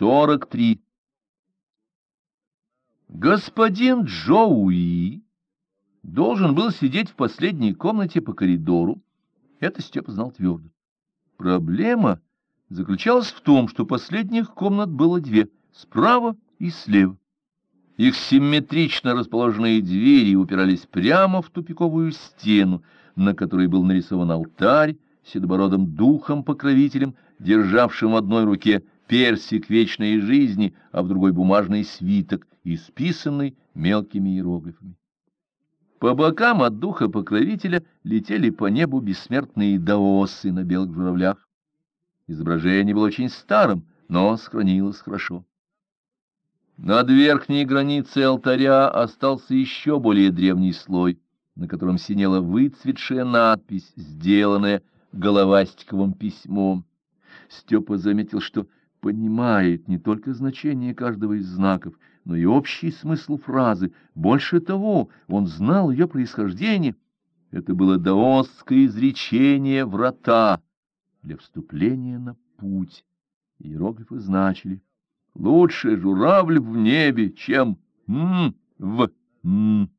43. Господин Джоуи должен был сидеть в последней комнате по коридору. Это Степа знал твердо. Проблема заключалась в том, что последних комнат было две — справа и слева. Их симметрично расположенные двери упирались прямо в тупиковую стену, на которой был нарисован алтарь, седобородым духом-покровителем, державшим в одной руке персик вечной жизни, а в другой бумажный свиток, исписанный мелкими иероглифами. По бокам от духа-покровителя летели по небу бессмертные даосы на белых журавлях. Изображение было очень старым, но сохранилось хорошо. Над верхней границей алтаря остался еще более древний слой, на котором синела выцветшая надпись, сделанная головастиковым письмом. Степа заметил, что понимает не только значение каждого из знаков, но и общий смысл фразы. Больше того, он знал ее происхождение. Это было даосское изречение «врата» для вступления на путь. Иероглифы значили «Лучше журавль в небе, чем «м» в «м».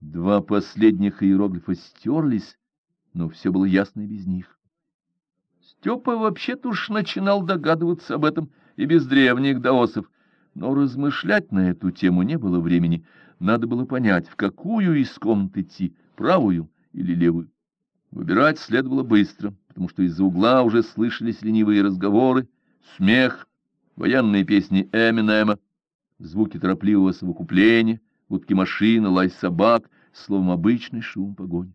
Два последних иероглифа стерлись, но все было ясно и без них. Степа вообще-то уж начинал догадываться об этом и без древних даосов, но размышлять на эту тему не было времени. Надо было понять, в какую из комнат идти, правую или левую. Выбирать следовало быстро, потому что из-за угла уже слышались ленивые разговоры, смех, военные песни Эминема, звуки торопливого совокупления, гудки машины, лай собак, словом, обычный шум погони.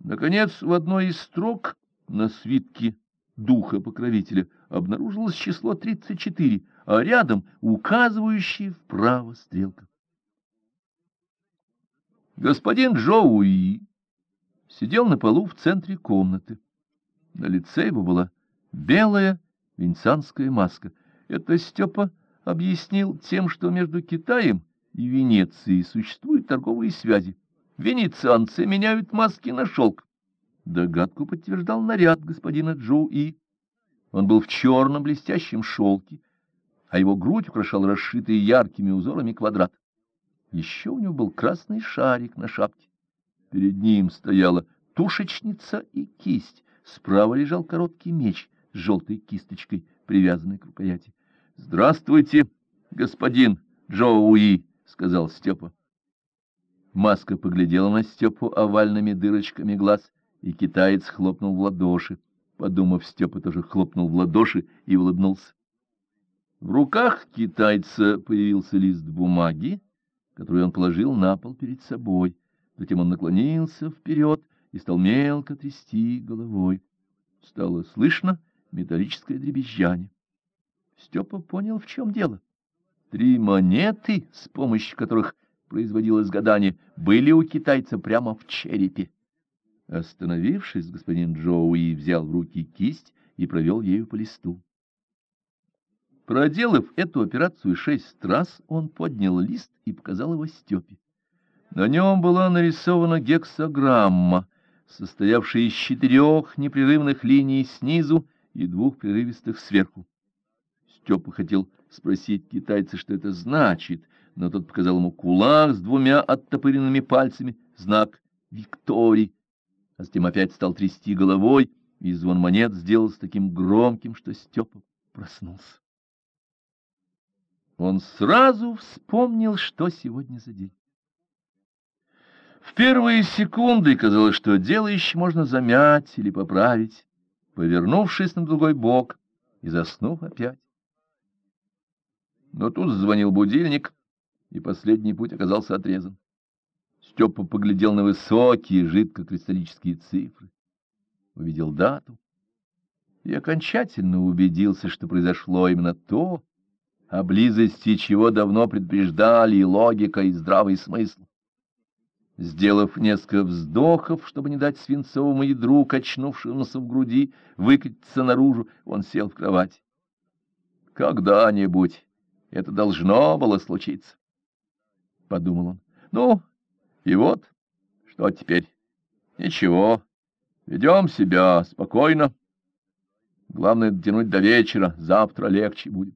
Наконец, в одной из строк на свитке духа-покровителя обнаружилось число 34, а рядом указывающая вправо стрелка. Господин Джоуи сидел на полу в центре комнаты. На лице его была белая венецианская маска. Это Степа объяснил тем, что между Китаем и Венецией существуют торговые связи. Венецианцы меняют маски на шелк. Догадку подтверждал наряд господина Джоу И. Он был в черном блестящем шелке, а его грудь украшал расшитый яркими узорами квадрат. Еще у него был красный шарик на шапке. Перед ним стояла тушечница и кисть. Справа лежал короткий меч с желтой кисточкой, привязанной к рукояти. — Здравствуйте, господин Джоуи, — сказал Степа. Маска поглядела на Степу овальными дырочками глаз, и китаец хлопнул в ладоши. Подумав, Степа тоже хлопнул в ладоши и улыбнулся. В руках китайца появился лист бумаги, который он положил на пол перед собой. Затем он наклонился вперед и стал мелко трясти головой. Стало слышно металлическое дребезжание. Степа понял, в чем дело. Три монеты, с помощью которых производилось гадание, были у китайца прямо в черепе. Остановившись, господин Джоуи взял в руки кисть и провел ею по листу. Проделав эту операцию шесть раз, он поднял лист и показал его Степе. На нем была нарисована гексограмма, состоявшая из четырех непрерывных линий снизу и двух прерывистых сверху. Степа хотел спросить китайца, что это значит, но тот показал ему кулак с двумя оттопыренными пальцами, знак «Викторий», а затем опять стал трясти головой, и звон монет сделался таким громким, что Степа проснулся. Он сразу вспомнил, что сегодня за день. В первые секунды казалось, что дело еще можно замять или поправить, повернувшись на другой бок и заснув опять. Но тут звонил будильник, и последний путь оказался отрезан. Степа поглядел на высокие жидкокристаллические цифры, увидел дату и окончательно убедился, что произошло именно то, о близости чего давно предупреждали и логика, и здравый смысл. Сделав несколько вздохов, чтобы не дать свинцовому ядру, качнувшемуся в груди, выкатиться наружу, он сел в кровать. «Когда-нибудь это должно было случиться», — подумал он. «Ну, и вот, что теперь? Ничего, ведем себя спокойно». Главное — дотянуть до вечера, завтра легче будет.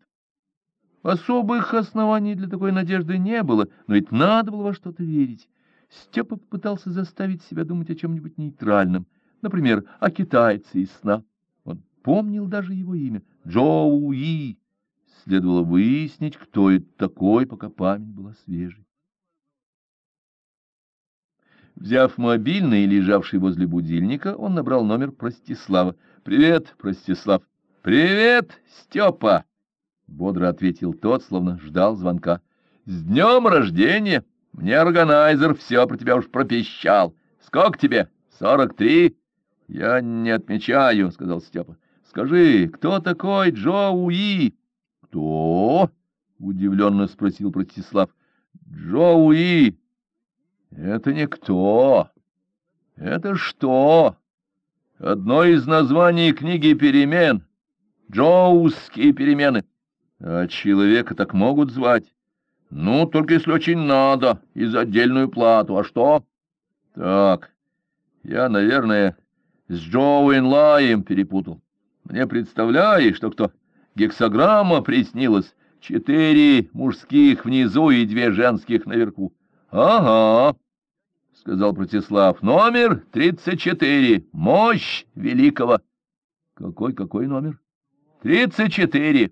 Особых оснований для такой надежды не было, но ведь надо было во что-то верить. Степа попытался заставить себя думать о чем-нибудь нейтральном, например, о китайце из сна. Он помнил даже его имя — Джоуи. Следовало выяснить, кто это такой, пока память была свежей. Взяв мобильный, лежавший возле будильника, он набрал номер Простислава. «Привет, Простислав!» «Привет, Степа!» — бодро ответил тот, словно ждал звонка. «С днем рождения! Мне органайзер все про тебя уж пропищал. Сколько тебе? Сорок три?» «Я не отмечаю», — сказал Степа. «Скажи, кто такой Джоуи?» «Кто?» — удивленно спросил Простислав. «Джоуи!» «Это не кто. Это что?» «Одно из названий книги «Перемен». Джоуские перемены. А человека так могут звать? Ну, только если очень надо, и за отдельную плату. А что? Так, я, наверное, с Джоуин Лаем перепутал. Мне представляешь, что кто гексограмма приснилась, четыре мужских внизу и две женских наверху. Ага, — сказал Протислав, — номер тридцать четыре, мощь великого. Какой-какой номер? Тридцать четыре.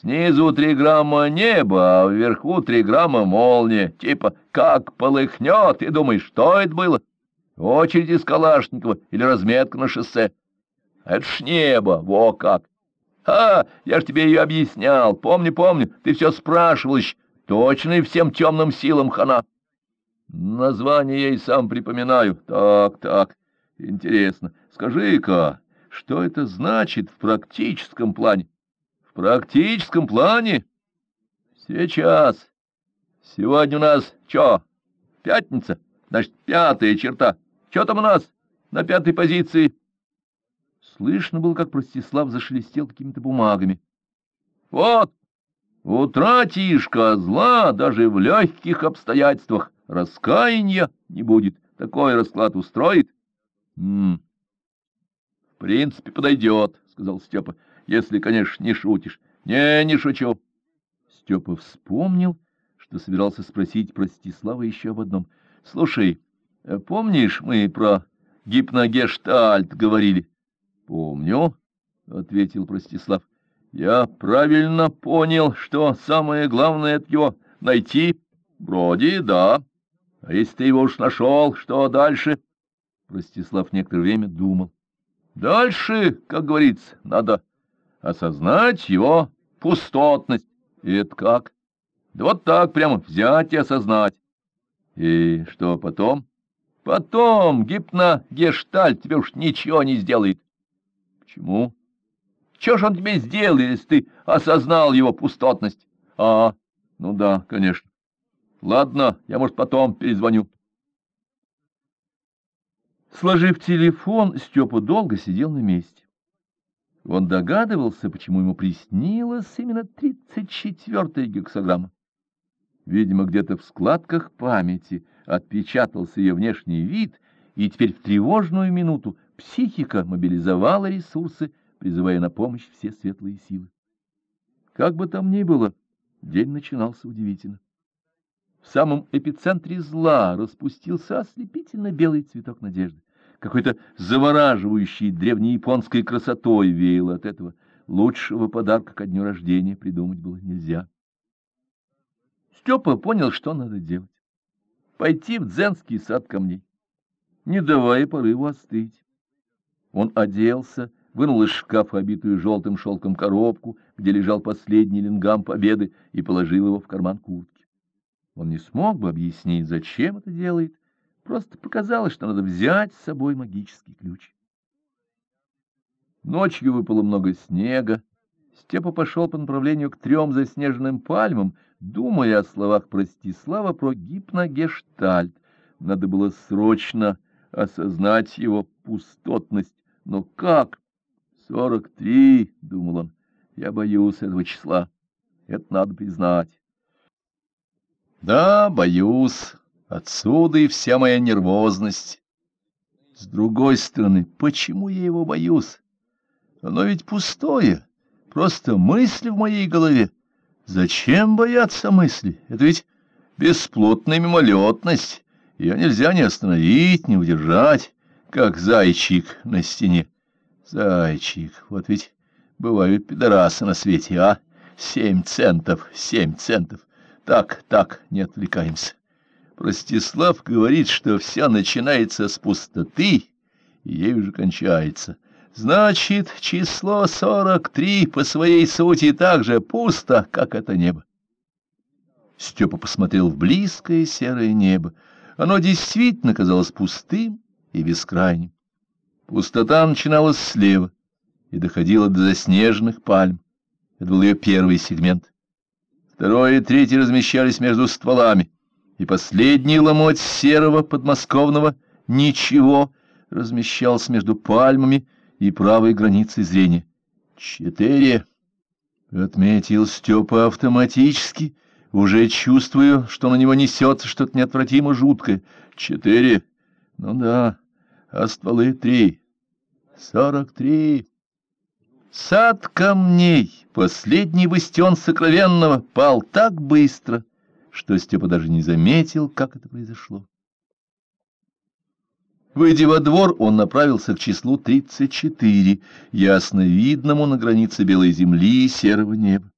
Снизу три грамма неба, а вверху три грамма молния. Типа, как полыхнет, и думаешь, что это было? Очередь из Калашникова или разметка на шоссе? Это ж небо, во как! А, я ж тебе ее объяснял, помню, помню, ты все спрашивал еще, точно и всем темным силам хана. Название я и сам припоминаю. Так, так, интересно. Скажи-ка, что это значит в практическом плане? В практическом плане? Сейчас. Сегодня у нас что? Пятница? Значит, пятая черта. Что там у нас на пятой позиции? Слышно было, как Простислав зашелестел какими-то бумагами. Вот, утратишь зла даже в легких обстоятельствах. Раскаяния не будет. Такой расклад устроит? М -м. В принципе, подойдет, — сказал Степа, — если, конечно, не шутишь. Не, не шучу. Степа вспомнил, что собирался спросить Простислава еще об одном. — Слушай, э, помнишь, мы про гипногештальт говорили? — Помню, — ответил Простислав. — Я правильно понял, что самое главное от его найти? — Вроде да. А если ты его уж нашел, что дальше? Простислав некоторое время думал. Дальше, как говорится, надо осознать его пустотность. И это как? Да вот так прямо взять и осознать. И что потом? Потом гипногештальт тебе уж ничего не сделает. Почему? Чего ж он тебе сделает, если ты осознал его пустотность? А, ну да, конечно. Ладно, я, может, потом перезвоню. Сложив телефон, Степа долго сидел на месте. Он догадывался, почему ему приснилась именно тридцать четвертая гексограмма. Видимо, где-то в складках памяти отпечатался ее внешний вид, и теперь в тревожную минуту психика мобилизовала ресурсы, призывая на помощь все светлые силы. Как бы там ни было, день начинался удивительно. В самом эпицентре зла распустился ослепительно белый цветок надежды. Какой-то завораживающий древнеяпонской красотой веяло от этого. Лучшего подарка ко дню рождения придумать было нельзя. Степа понял, что надо делать. Пойти в дзенский сад камней, не давая порыву остыть. Он оделся, вынул из шкафа обитую желтым шелком коробку, где лежал последний лингам победы, и положил его в карман куртки. Он не смог бы объяснить, зачем это делает, просто показалось, что надо взять с собой магический ключ. Ночью выпало много снега. Степа пошел по направлению к трем заснеженным пальмам, думая о словах Простислава про гипногештальт. Надо было срочно осознать его пустотность. Но как? Сорок три, — думал он, — я боюсь этого числа. Это надо признать. Да, боюсь. Отсюда и вся моя нервозность. С другой стороны, почему я его боюсь? Оно ведь пустое, просто мысли в моей голове. Зачем бояться мысли? Это ведь бесплотная мимолетность. Ее нельзя ни остановить, ни удержать, как зайчик на стене. Зайчик, вот ведь бывают пидорасы на свете, а? Семь центов, семь центов. Так, так, не отвлекаемся. Простислав говорит, что все начинается с пустоты, и ей уже кончается. Значит, число сорок три по своей сути так же пусто, как это небо. Степа посмотрел в близкое серое небо. Оно действительно казалось пустым и бескрайним. Пустота начиналась слева и доходила до заснеженных пальм. Это был ее первый сегмент. Второй и третий размещались между стволами, и последний ломоть серого подмосковного «ничего» размещался между пальмами и правой границей зрения. «Четыре!» — отметил Степа автоматически, уже чувствую, что на него несется что-то неотвратимо жуткое. «Четыре!» «Ну да, а стволы три!» «Сорок три!» Сад камней, последний бастион сокровенного, пал так быстро, что Степа даже не заметил, как это произошло. Выйдя во двор, он направился к числу 34, ясно видному на границе белой земли и серого неба.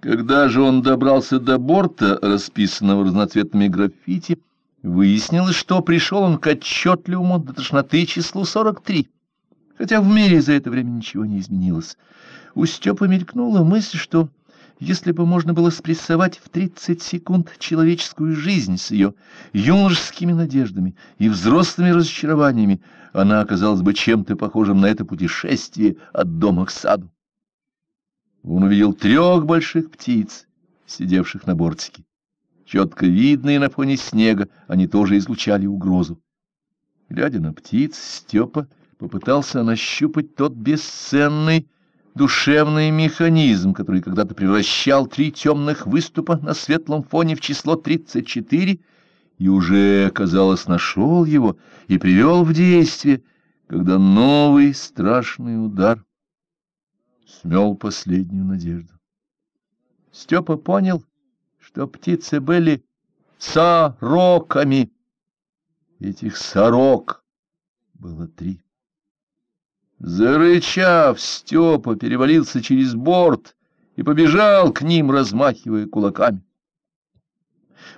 Когда же он добрался до борта, расписанного разноцветными граффити, выяснилось, что пришел он к отчетливому до тошноты числу 43 хотя в мире за это время ничего не изменилось. У Степы мелькнула мысль, что если бы можно было спрессовать в 30 секунд человеческую жизнь с ее юношескими надеждами и взрослыми разочарованиями, она оказалась бы чем-то похожим на это путешествие от дома к саду. Он увидел трех больших птиц, сидевших на бортике. Четко видные на фоне снега, они тоже излучали угрозу. Глядя на птиц, Степа попытался нащупать тот бесценный душевный механизм, который когда-то превращал три темных выступа на светлом фоне в число 34, и уже, казалось, нашел его и привел в действие, когда новый страшный удар смел последнюю надежду. Степа понял, что птицы были сороками. Этих сорок было три. Зарычав, Степа перевалился через борт и побежал к ним, размахивая кулаками.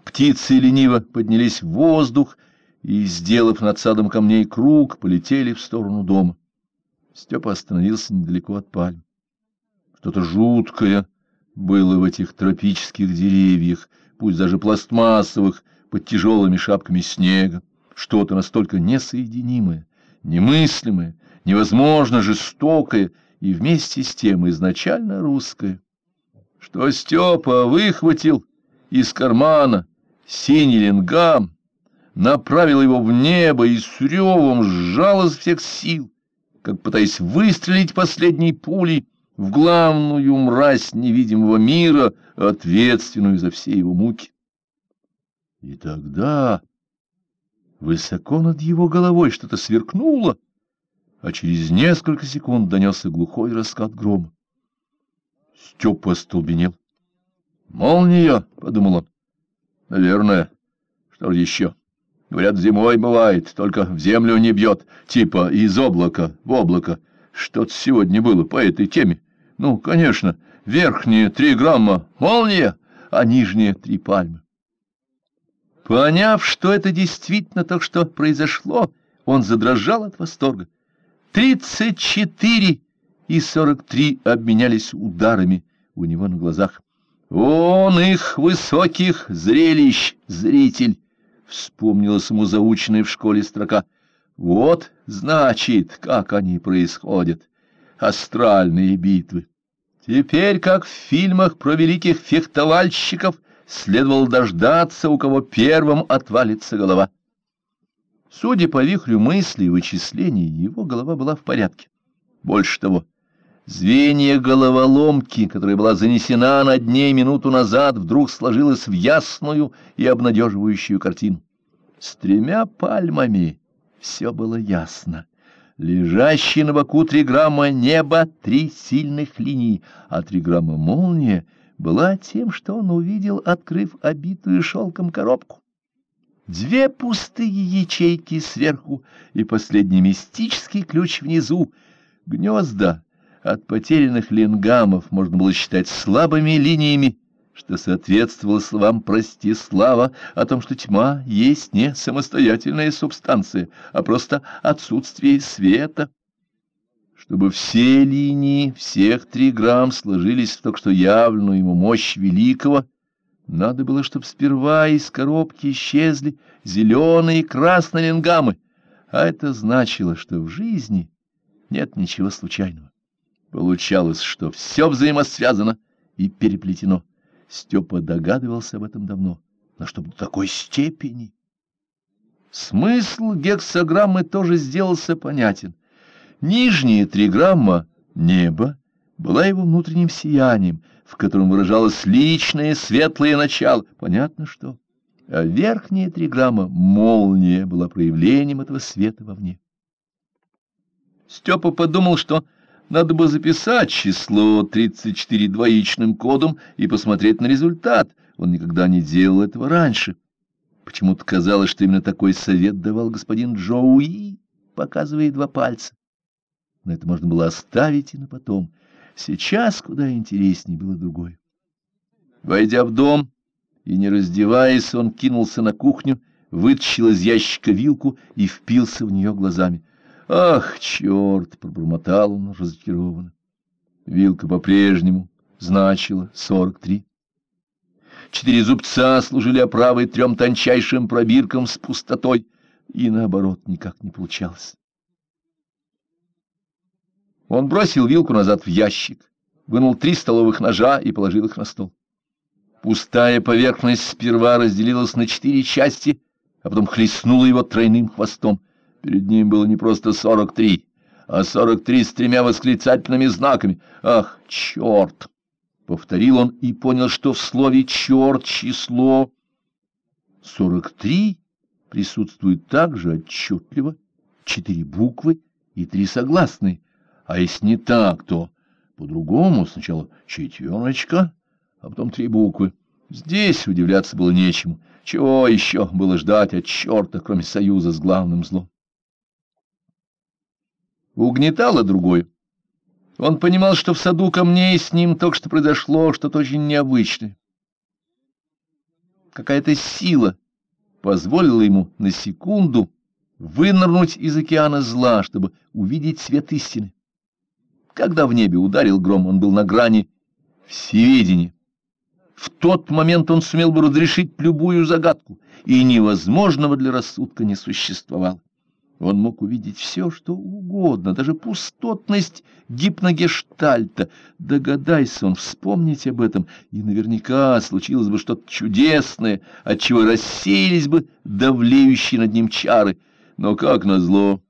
Птицы лениво поднялись в воздух и, сделав над садом камней круг, полетели в сторону дома. Степа остановился недалеко от пальм. Что-то жуткое было в этих тропических деревьях, пусть даже пластмассовых, под тяжелыми шапками снега, что-то настолько несоединимое, немыслимое, невозможно жестокое и вместе с тем изначально русское, что Степа выхватил из кармана синий ленгам, направил его в небо и с ревом сжал из всех сил, как пытаясь выстрелить последней пулей в главную мразь невидимого мира, ответственную за все его муки. И тогда высоко над его головой что-то сверкнуло, а через несколько секунд донесся глухой раскат грома. Степа остолбенел. «Молния!» — подумал он. «Наверное. Что же еще? Говорят, зимой бывает, только в землю не бьет, типа из облака в облако. Что-то сегодня было по этой теме. Ну, конечно, верхние три грамма — молния, а нижние — три пальмы». Поняв, что это действительно то, что произошло, он задрожал от восторга. Тридцать четыре и сорок три обменялись ударами у него на глазах. Он их высоких зрелищ, зритель, вспомнилась ему заученная в школе строка. Вот, значит, как они происходят, астральные битвы. Теперь, как в фильмах про великих фехтовальщиков, следовало дождаться, у кого первым отвалится голова. Судя по вихрю мыслей и вычислений, его голова была в порядке. Больше того, звенья головоломки, которая была занесена над ней минуту назад, вдруг сложилась в ясную и обнадеживающую картину. С тремя пальмами все было ясно. Лежащие на боку три грамма неба — три сильных линии, а три грамма молния была тем, что он увидел, открыв обитую шелком коробку. Две пустые ячейки сверху и последний мистический ключ внизу. Гнезда от потерянных лингамов можно было считать слабыми линиями, что соответствовало словам «прости, слава» о том, что тьма есть не самостоятельная субстанция, а просто отсутствие света. Чтобы все линии всех три грамм сложились в только что явленную ему мощь великого, надо было, чтобы сперва из коробки исчезли зеленые и красные лингамы, а это значило, что в жизни нет ничего случайного. Получалось, что все взаимосвязано и переплетено. Степа догадывался об этом давно, но чтобы до такой степени. Смысл гексограммы тоже сделался понятен. Нижние три грамма неба была его внутренним сиянием, в котором выражалось личное светлое начало, понятно что. А верхние три грамма молния была проявлением этого света вовне. Степа подумал, что надо бы записать число 34 двоичным кодом и посмотреть на результат. Он никогда не делал этого раньше. Почему-то казалось, что именно такой совет давал господин Джоуи, показывая два пальца. Но это можно было оставить и на потом. Сейчас куда интереснее было другое. Войдя в дом и не раздеваясь, он кинулся на кухню, вытащил из ящика вилку и впился в нее глазами. «Ах, черт!» — пробормотал он разочарованно. Вилка по-прежнему значила сорок три. Четыре зубца служили оправой трем тончайшим пробиркам с пустотой, и наоборот никак не получалось. Он бросил вилку назад в ящик, вынул три столовых ножа и положил их на стол. Пустая поверхность сперва разделилась на четыре части, а потом хлестнула его тройным хвостом. Перед ним было не просто сорок три, а сорок три с тремя восклицательными знаками. «Ах, черт!» — повторил он и понял, что в слове «черт» число сорок три присутствует также отчетливо четыре буквы и три согласные. А если не так, то по-другому сначала четверочка, а потом три буквы. Здесь удивляться было нечему. Чего еще было ждать от черта, кроме союза с главным злом? Угнетало другой. Он понимал, что в саду камней с ним только что произошло что-то очень необычное. Какая-то сила позволила ему на секунду вынырнуть из океана зла, чтобы увидеть свет истины. Когда в небе ударил гром, он был на грани всеведения. В тот момент он сумел бы разрешить любую загадку, и невозможного для рассудка не существовало. Он мог увидеть все, что угодно, даже пустотность гипногештальта. Догадайся он вспомнить об этом, и наверняка случилось бы что-то чудесное, отчего рассеялись бы давлеющие над ним чары. Но как назло,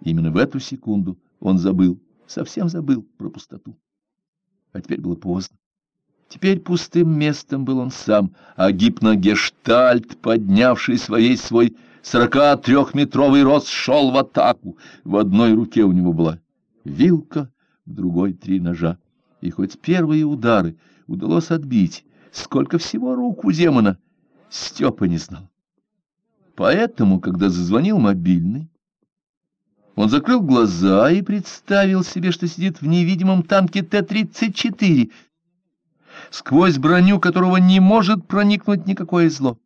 именно в эту секунду он забыл, совсем забыл про пустоту. А теперь было поздно. Теперь пустым местом был он сам, а гипногештальт, поднявший своей свой сорока трехметровый рост шел в атаку. В одной руке у него была вилка, в другой — три ножа. И хоть первые удары удалось отбить, сколько всего рук у демона, Степа не знал. Поэтому, когда зазвонил мобильный, он закрыл глаза и представил себе, что сидит в невидимом танке Т-34, сквозь броню которого не может проникнуть никакое зло.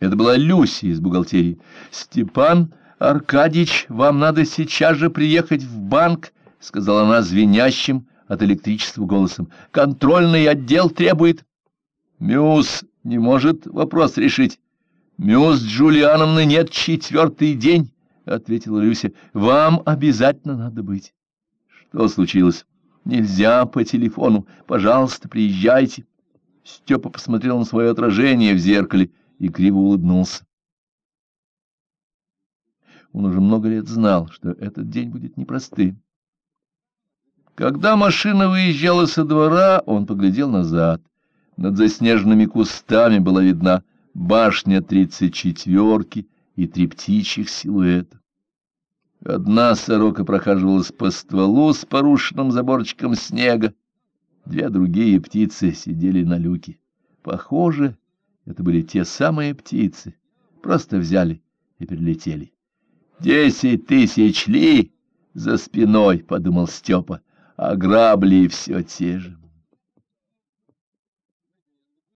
Это была Люси из бухгалтерии. «Степан Аркадьевич, вам надо сейчас же приехать в банк», — сказала она звенящим от электричества голосом. «Контрольный отдел требует». «Мюс не может вопрос решить. Мюс Джулиановны нет четвертый день», — ответила Люся. «Вам обязательно надо быть». «Что случилось?» «Нельзя по телефону. Пожалуйста, приезжайте». Степа посмотрел на свое отражение в зеркале — и криво улыбнулся. Он уже много лет знал, что этот день будет непростым. Когда машина выезжала со двора, он поглядел назад. Над заснеженными кустами была видна башня тридцать четверки и три птичьих силуэта. Одна сорока прохаживалась по стволу с порушенным заборчиком снега, две другие птицы сидели на люке. Похоже, это были те самые птицы, просто взяли и перелетели. «Десять тысяч ли за спиной», — подумал Степа, — «а грабли все те же».